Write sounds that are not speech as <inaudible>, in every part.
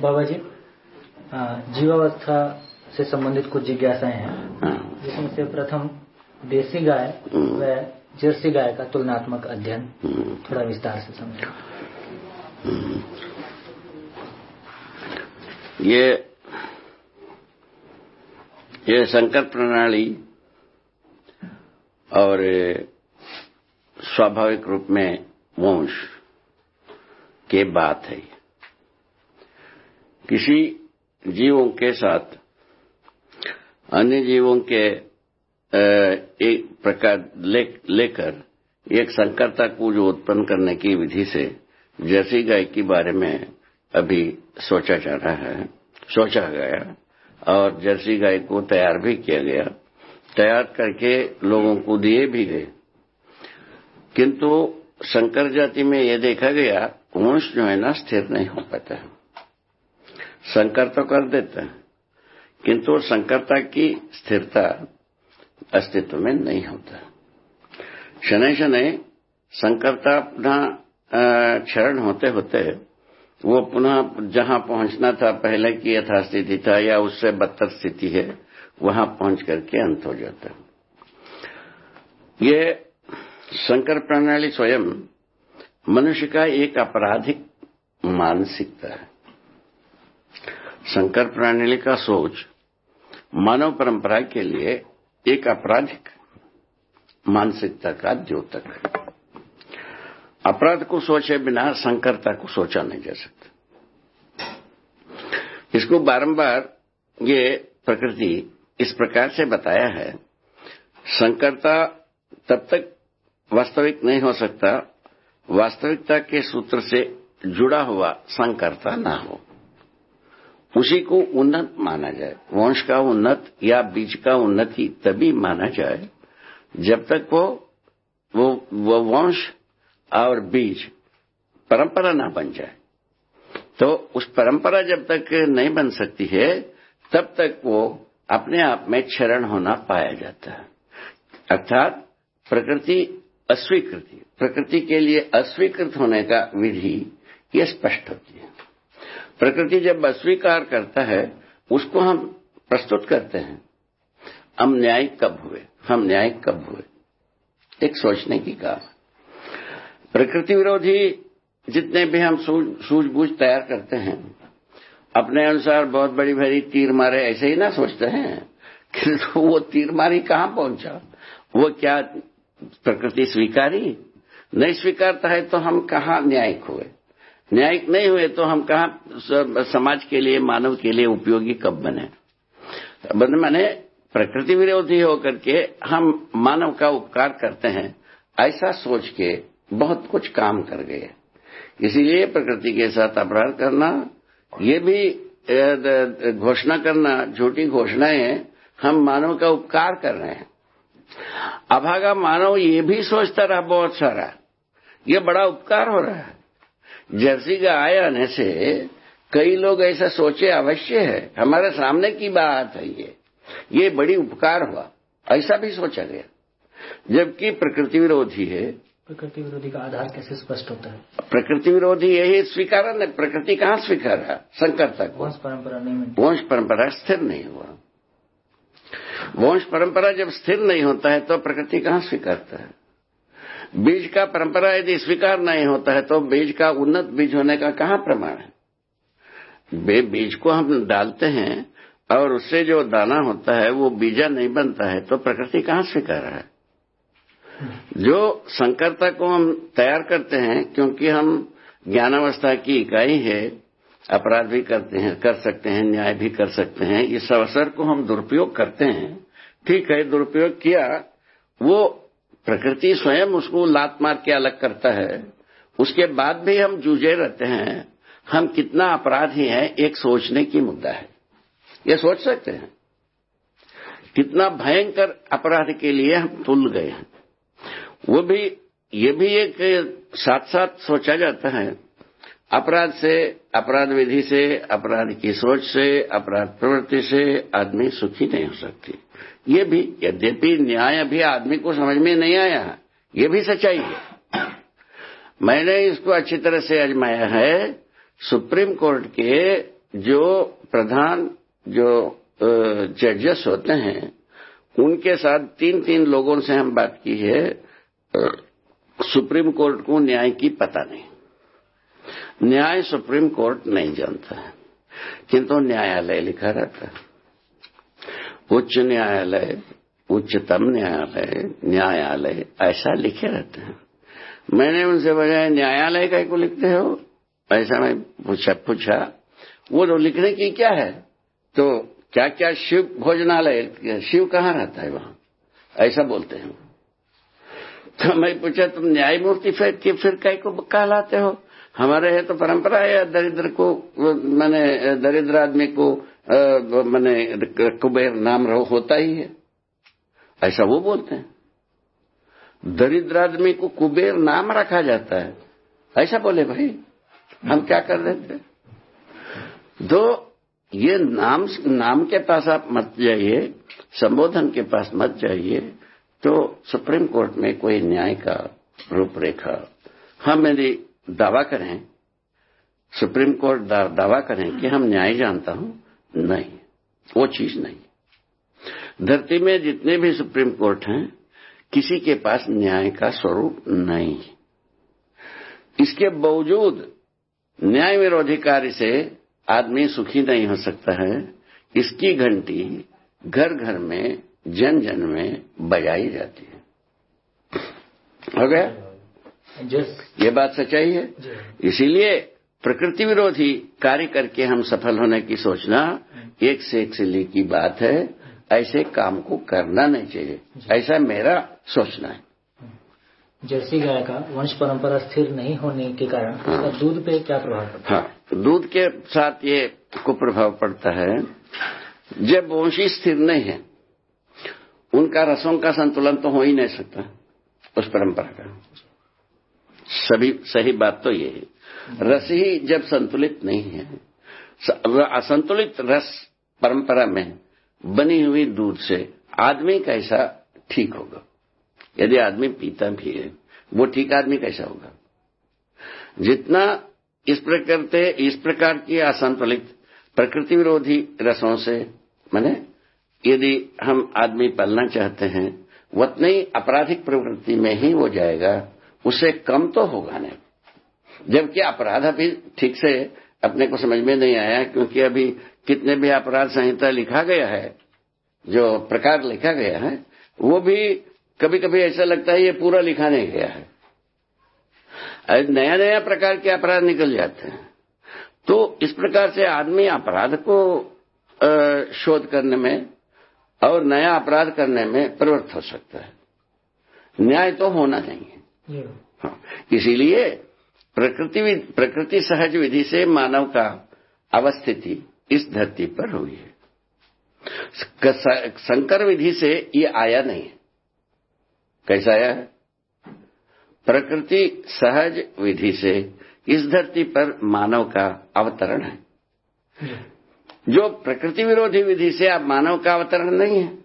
बाबा जी जीवावस्था से संबंधित कुछ जिज्ञासाएँ हैं। हाँ। जिसमें से प्रथम देसी गाय व जर्सी गाय का तुलनात्मक अध्ययन थोड़ा विस्तार से समझें। ये ये संकर प्रणाली और स्वाभाविक रूप में वंश के बात है। किसी जीवों के साथ, अन्य जीवों के एक प्रकार लेकर एक संकरता को जो उत्पन्न करने की विधि से जैसी गाय के बारे में अभी सोचा जा रहा है, सोचा गया और जर्सी गाय को तैयार भी किया गया, तैयार करके लोगों को दिए भी गए। किंतु संकर जाति में यह देखा गया, वंश जो है ना, स्थिर नहीं हो पाता है। संकर तो कर देता है। किंतु संकरता की स्थिरता अस्तित्व में नहीं होता। शनै शनै संकरता अपना क्षरण होते होते वो पुनः जहाँ पहुँचना था, पहले की यथास्थिति था या उससे बदतर स्थिति है, वहाँ पहुँच करके अंत हो जाता ये संकर प्रणाली स्वयं मनुष्य का एक आपराधिक मानसिकता है। संकर प्रणाली का सोच मानव परंपरा के लिए एक आपराधिक मानसिकता का द्योतक है। अपराध को सोचे बिना संकरता को सोचा नहीं जा सकता। इसको बारंबार ये प्रकृति इस प्रकार से बताया है, संकरता तब तक वास्तविक नहीं हो सकता, वास्तविकता के सूत्र से जुड़ा हुआ संकरता ना हो। उसी को उन्नत माना जाए। वंश का उन्नत या बीज का उन्नति तभी माना जाए जब तक वो वो, वो वंश और बीज परंपरा ना बन जाए। तो उस परंपरा जब तक नहीं बन सकती है तब तक वो अपने आप में क्षरण होना पाया जाता है। अर्थात प्रकृति अस्वीकृति प्रकृति के लिए अस्वीकृत होने का विधि ये स्पष्ट होती है। प्रकृति जब अस्वीकार करता है, उसको हम प्रस्तुत करते हैं। हम न्यायिक कब हुए? हम न्यायिक कब हुए? एक सोचने की काम प्रकृति विरोधी जितने भी हम सूझबूझ तैयार करते हैं, अपने अनुसार बहुत बड़ी भरी तीर मारे ऐसे ही ना सोचते हैं कि तो <laughs> वो तीर मारी कहाँ पहुँचा? वो क्या प्रकृति स्वीकारी? नहीं स्वीकारता है तो हम कहा न्यायिक हुए? न्यायिक नहीं हुए तो हम कहा समाज के लिए, मानव के लिए उपयोगी कब बने? मैंने, प्रकृति विरोधी होकर के हम मानव का उपकार करते हैं, ऐसा सोच के बहुत कुछ काम कर गए इसीलिए प्रकृति के साथ अपराध करना, ये भी घोषणा करना, झूठी घोषणाएँ हम मानव का उपकार कर रहे हैं। अभागा मानव ये भी सोचता रहा बहुत सारा, ये बड़ा उपकार हो रहा है। जर्सी गाय आने से कई लोग ऐसा सोचे अवश्य है। हमारे सामने की बात है ये। ये बड़ी उपकार हुआ। ऐसा भी सोचा गया। जबकि प्रकृति विरोधी है। प्रकृति विरोधी का आधार कैसे स्पष्ट होता है? प्रकृति विरोधी यही स्वीकार है प्रकृति कहाँ स्वीकार है? संकरता को वंश परंपरा नहीं वंश परंपरा स्थिर नहीं हुआ। वंश परंपरा जब स्थिर नहीं होता है तो प्रकृति कहाँ स्वीकारता है? बीज का परंपरा यदि स्वीकार नहीं होता है तो बीज का उन्नत बीज होने का कहाँ प्रमाण है? बीज को हम डालते हैं और उससे जो दाना होता है, वो बीजा नहीं बनता है तो प्रकृति कहाँ स्वीकार है? जो संकरता को हम तैयार करते हैं, क्योंकि हम ज्ञानावस्था की इकाई है, अपराध भी करते हैं, कर सकते हैं, न्याय भी कर सकते हैं, इस अवसर को हम दुरुपयोग करते हैं। ठीक है, दुरुपयोग किया, वो प्रकृति स्वयं उसको लात मार के अलग करता है। उसके बाद भी हम जूझे रहते हैं। हम कितना अपराधी हैं, एक सोचने की मुद्दा है। ये सोच सकते हैं। कितना भयंकर अपराध के लिए हम तुल गए हैं। वो भी, ये भी एक साथ साथ सोचा जाता है। अपराध से, अपराध विधि से, अपराध की सोच से, अपराध प्रवृत्ति से आदमी सुखी नहीं हो सकती। ये भी, यद्यपि न्याय अभी आदमी को समझ में नहीं आया ये भी सच्चाई है। मैंने इसको अच्छी तरह से आजमाया है, सुप्रीम कोर्ट के जो प्रधान, जो जजेस होते हैं, उनके साथ तीन तीन लोगों से हम बात की है सुप्रीम कोर्ट को न्याय की पता नहीं। न्याय सुप्रीम कोर्ट नहीं जानता है, किंतु न्यायालय लिखा रहता है। उच्च न्यायालय, उच्चतम न्यायालय न्यायालय ऐसा लिखे रहते हैं। मैंने उनसे बजाय न्यायालय का को लिखते हो? ऐसा मैं पूछा पूछा, वो तो लिखने की क्या है? तो क्या क्या शिव भोजनालय, शिव कहाँ रहता है वहाँ? ऐसा बोलते हैं। तो मैं पूछा, तुम न्यायमूर्ति फिर, कि फिर कई को कहलाते हो? हमारे है तो परंपरा है, दरिद्र को, मैंने, दरिद्र आदमी को मैंने, कुबेर नाम रहो, होता ही है। ऐसा वो बोलते हैं। दरिद्र आदमी को कुबेर नाम रखा जाता है। ऐसा बोले भाई, हम क्या कर रहे थे? तो ये नाम नाम के पास आप मत जाइए, संबोधन के पास मत जाइए तो सुप्रीम कोर्ट में कोई न्याय का रूपरेखा हम यदि दावा करें सुप्रीम कोर्ट दा, दावा करें कि हम न्याय जानता हूँ नहीं वो चीज़ नहीं। धरती में जितने भी सुप्रीम कोर्ट हैं किसी के पास न्याय का स्वरूप नहीं। इसके बावजूद न्याय विरोधी कार्य से आदमी सुखी नहीं हो सकता है इसकी घंटी घर घर में जन जन में बजाई जाती है। हो गया? ये बात सच्चाई है। इसीलिए प्रकृति विरोधी कार्य करके हम सफल होने की सोचना एक से एक सिली की बात है। ऐसे काम को करना नहीं चाहिए। ऐसा मेरा सोचना है। जर्सी गाय का वंश परंपरा स्थिर नहीं होने के कारण हाँ। दूध पे क्या प्रभाव पड़ता है? हाँ दूध के साथ ये को प्रभाव पड़ता है। जब वंशी स्थिर नहीं है उनका रसों का संतुलन तो हो ही नहीं सकता उस परंपरा का। सभी, सही बात तो ये है। रस ही जब संतुलित नहीं है असंतुलित रस परंपरा में बनी हुई दूध से आदमी कैसा ठीक होगा? यदि आदमी पीता भी है, वो ठीक आदमी कैसा होगा? जितना इस प्रकार इस प्रकार की असंतुलित प्रकृति विरोधी रसों से, मैंने यदि हम आदमी पलना चाहते हैं उतना आपराधिक प्रवृत्ति में ही वो जाएगा। उससे कम तो होगा नहीं। जबकि अपराध अभी ठीक से अपने को समझ में नहीं आया, क्योंकि अभी कितने भी अपराध संहिता लिखा गया है, जो प्रकार लिखा गया है, वो भी कभी कभी ऐसा लगता है ये पूरा लिखा नहीं गया है। नया नया प्रकार के अपराध निकल जाते हैं। तो इस प्रकार से आदमी अपराध को शोध करने में और नया अपराध करने में प्रवृत्त हो सकता है। न्याय तो होना चाहिए। हाँ इसीलिए प्रकृति प्रकृति सहज विधि से मानव का अवस्थिति इस धरती पर हुई है। संकर विधि से ये आया नहीं कैसा आया है? प्रकृति सहज विधि से इस धरती पर मानव का अवतरण है। जो प्रकृति विरोधी विधि से आप मानव का अवतरण नहीं है।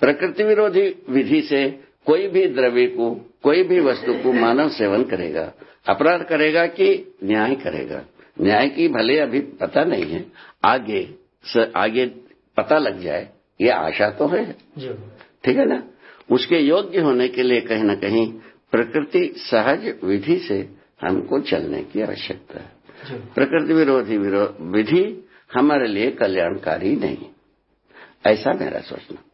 प्रकृति विरोधी विधि से कोई भी द्रव्य को कोई भी वस्तु को मानव सेवन करेगा अपराध करेगा कि न्याय करेगा? न्याय की भले अभी पता नहीं है आगे स, आगे पता लग जाए ये आशा तो है। ठीक है ना? उसके योग्य होने के लिए कहीं न कहीं प्रकृति सहज विधि से हमको चलने की आवश्यकता है। प्रकृति विरोधी विधि हमारे लिए कल्याणकारी नहीं। ऐसा मेरा सोचना।